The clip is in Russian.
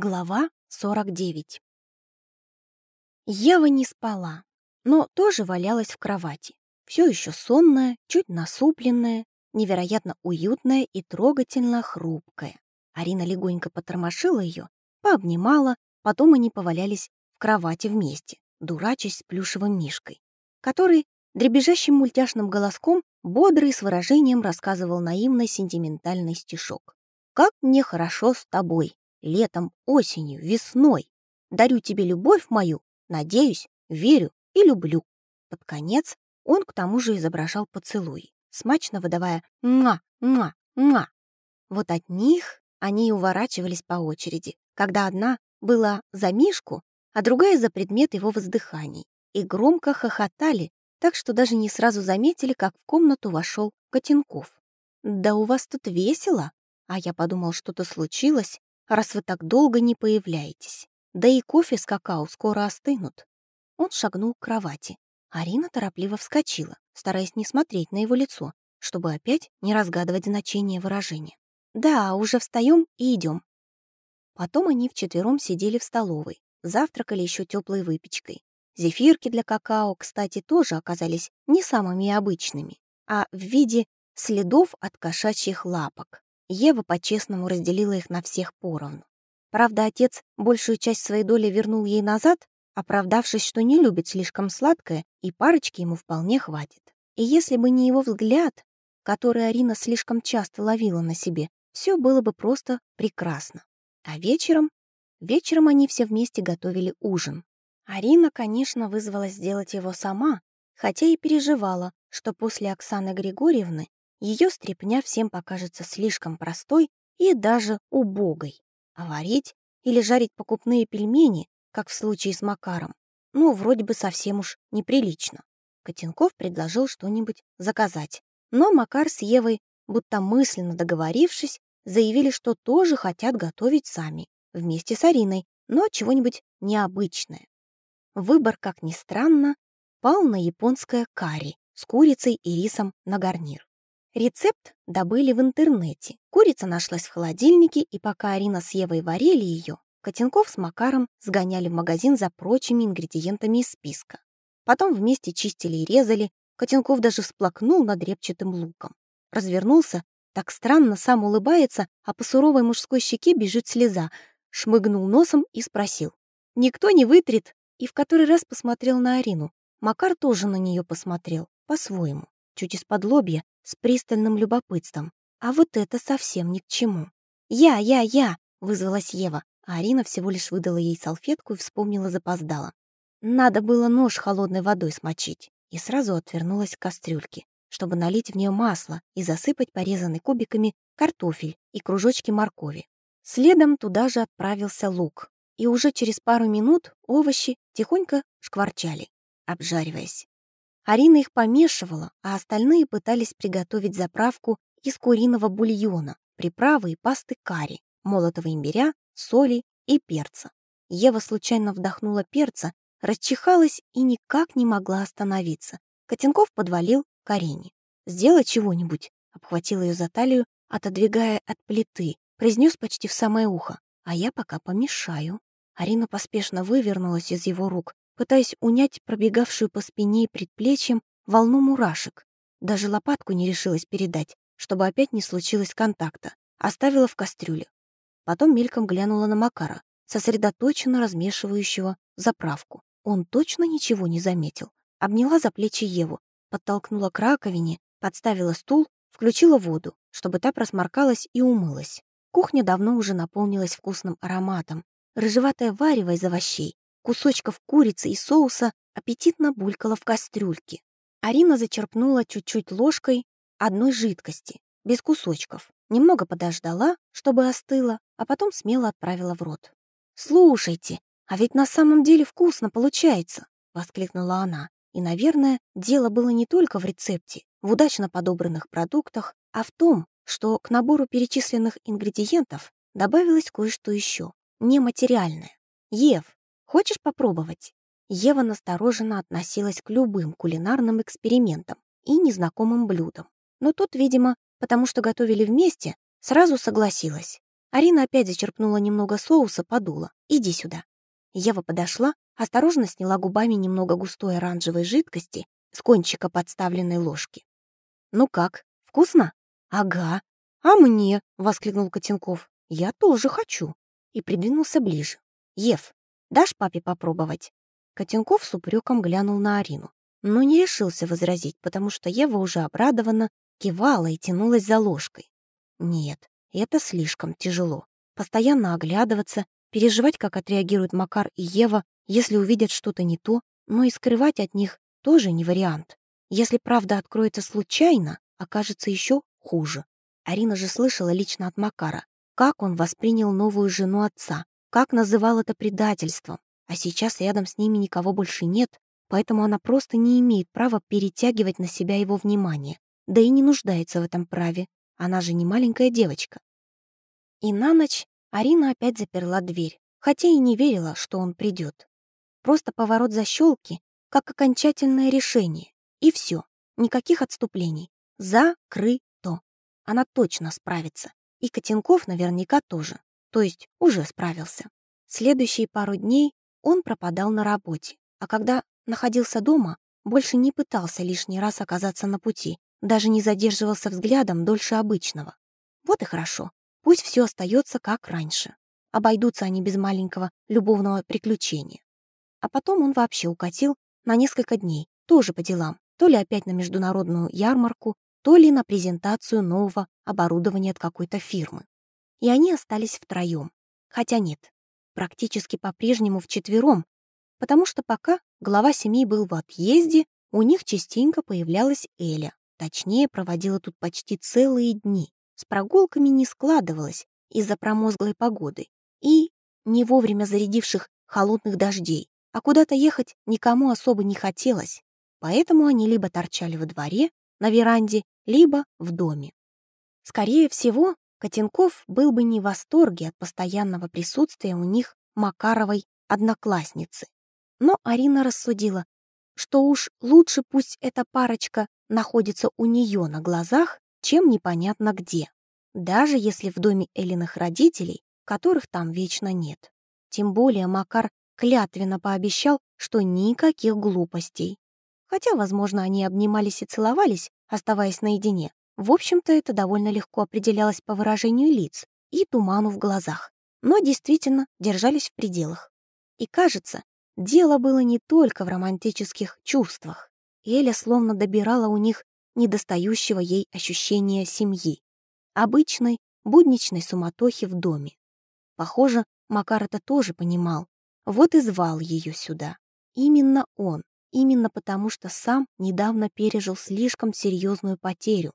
Глава 49 Ева не спала, но тоже валялась в кровати. Все еще сонная, чуть насупленная, невероятно уютная и трогательно хрупкая. Арина легонько потормошила ее, пообнимала, потом они повалялись в кровати вместе, дурачась с плюшевым мишкой, который дребезжащим мультяшным голоском бодрый с выражением рассказывал наивный сентиментальный стишок. «Как мне хорошо с тобой, летом, осенью, весной. Дарю тебе любовь мою, надеюсь, верю и люблю. Под конец он к тому же изображал поцелуй, смачно выдавая «мма, мма, мма». Вот от них они и уворачивались по очереди, когда одна была за Мишку, а другая за предмет его воздыханий, и громко хохотали, так что даже не сразу заметили, как в комнату вошел Котенков. «Да у вас тут весело!» А я подумал, что-то случилось, раз вы так долго не появляетесь. Да и кофе с какао скоро остынут». Он шагнул к кровати. Арина торопливо вскочила, стараясь не смотреть на его лицо, чтобы опять не разгадывать значение выражения. «Да, уже встаем и идем». Потом они вчетвером сидели в столовой, завтракали еще теплой выпечкой. Зефирки для какао, кстати, тоже оказались не самыми обычными, а в виде следов от кошачьих лапок. Ева по-честному разделила их на всех поровну. Правда, отец большую часть своей доли вернул ей назад, оправдавшись, что не любит слишком сладкое, и парочки ему вполне хватит. И если бы не его взгляд, который Арина слишком часто ловила на себе, все было бы просто прекрасно. А вечером? Вечером они все вместе готовили ужин. Арина, конечно, вызвалась сделать его сама, хотя и переживала, что после Оксаны Григорьевны ее стряпня всем покажется слишком простой и даже убогой. А варить или жарить покупные пельмени, как в случае с Макаром, ну, вроде бы совсем уж неприлично. Котенков предложил что-нибудь заказать. Но Макар с Евой, будто мысленно договорившись, заявили, что тоже хотят готовить сами, вместе с Ариной, но чего-нибудь необычное. Выбор, как ни странно, пал на японское карри с курицей и рисом на гарнир. Рецепт добыли в интернете. Курица нашлась в холодильнике, и пока Арина с Евой варили ее, Котенков с Макаром сгоняли в магазин за прочими ингредиентами из списка. Потом вместе чистили и резали. Котенков даже всплакнул над репчатым луком. Развернулся, так странно сам улыбается, а по суровой мужской щеке бежит слеза. Шмыгнул носом и спросил. «Никто не вытрет?» И в который раз посмотрел на Арину. Макар тоже на нее посмотрел, по-своему, чуть из-под лобья, с пристальным любопытством. А вот это совсем ни к чему. «Я, я, я!» — вызвалась Ева, а Арина всего лишь выдала ей салфетку и вспомнила запоздала. Надо было нож холодной водой смочить, и сразу отвернулась к кастрюльке, чтобы налить в нее масло и засыпать порезанный кубиками картофель и кружочки моркови. Следом туда же отправился лук, и уже через пару минут овощи тихонько шкварчали, обжариваясь. Арина их помешивала, а остальные пытались приготовить заправку из куриного бульона, приправы и пасты карри, молотого имбиря, соли и перца. Ева случайно вдохнула перца, расчихалась и никак не могла остановиться. Котенков подвалил к Арине. «Сделай чего-нибудь», — обхватил ее за талию, отодвигая от плиты, произнес почти в самое ухо, «а я пока помешаю». Арина поспешно вывернулась из его рук, пытаясь унять пробегавшую по спине и предплечьям волну мурашек. Даже лопатку не решилась передать, чтобы опять не случилось контакта. Оставила в кастрюле. Потом мельком глянула на Макара, сосредоточенно размешивающего заправку. Он точно ничего не заметил. Обняла за плечи Еву, подтолкнула к раковине, подставила стул, включила воду, чтобы та просморкалась и умылась. Кухня давно уже наполнилась вкусным ароматом. Рыжеватое варево из овощей, кусочков курицы и соуса аппетитно булькала в кастрюльке. Арина зачерпнула чуть-чуть ложкой одной жидкости, без кусочков. Немного подождала, чтобы остыла, а потом смело отправила в рот. «Слушайте, а ведь на самом деле вкусно получается!» — воскликнула она. И, наверное, дело было не только в рецепте, в удачно подобранных продуктах, а в том, что к набору перечисленных ингредиентов добавилось кое-что еще, нематериальное. Ев, Хочешь попробовать?» Ева настороженно относилась к любым кулинарным экспериментам и незнакомым блюдам. Но тут, видимо, потому что готовили вместе, сразу согласилась. Арина опять зачерпнула немного соуса, подула. «Иди сюда». Ева подошла, осторожно сняла губами немного густой оранжевой жидкости с кончика подставленной ложки. «Ну как, вкусно?» «Ага. А мне?» — воскликнул Котенков. «Я тоже хочу». И придвинулся ближе. «Ев, дашь папе попробовать?» Котенков с упреком глянул на Арину, но не решился возразить, потому что Ева уже обрадованно кивала и тянулась за ложкой. Нет, это слишком тяжело. Постоянно оглядываться, переживать, как отреагируют Макар и Ева, если увидят что-то не то, но и скрывать от них тоже не вариант. Если правда откроется случайно, окажется еще хуже. Арина же слышала лично от Макара, как он воспринял новую жену отца, как называл это предательством. А сейчас рядом с ними никого больше нет, поэтому она просто не имеет права перетягивать на себя его внимание, да и не нуждается в этом праве. Она же не маленькая девочка. И на ночь Арина опять заперла дверь, хотя и не верила, что он придет. Просто поворот защелки, как окончательное решение. И все, никаких отступлений. Закрыто. Она точно справится. И Котенков наверняка тоже. То есть уже справился. Следующие пару дней он пропадал на работе, а когда находился дома, больше не пытался лишний раз оказаться на пути, даже не задерживался взглядом дольше обычного. Вот и хорошо. Пусть все остается как раньше. Обойдутся они без маленького любовного приключения. А потом он вообще укатил на несколько дней, тоже по делам, то ли опять на международную ярмарку, то ли на презентацию нового оборудования от какой-то фирмы. И они остались втроем. Хотя нет, практически по-прежнему вчетвером, потому что пока глава семьи был в отъезде, у них частенько появлялась Эля. Точнее, проводила тут почти целые дни. С прогулками не складывалось из-за промозглой погоды и не вовремя зарядивших холодных дождей, а куда-то ехать никому особо не хотелось, поэтому они либо торчали во дворе, на веранде, либо в доме. Скорее всего, Котенков был бы не в восторге от постоянного присутствия у них Макаровой одноклассницы. Но Арина рассудила, что уж лучше пусть эта парочка находится у нее на глазах, чем непонятно где, даже если в доме Элиных родителей, которых там вечно нет. Тем более Макар клятвенно пообещал, что никаких глупостей. Хотя, возможно, они обнимались и целовались, оставаясь наедине. В общем-то, это довольно легко определялось по выражению лиц и туману в глазах, но действительно держались в пределах. И кажется, дело было не только в романтических чувствах. Эля словно добирала у них недостающего ей ощущения семьи, обычной будничной суматохи в доме. Похоже, Макар это тоже понимал, вот и звал ее сюда. Именно он, именно потому что сам недавно пережил слишком серьезную потерю,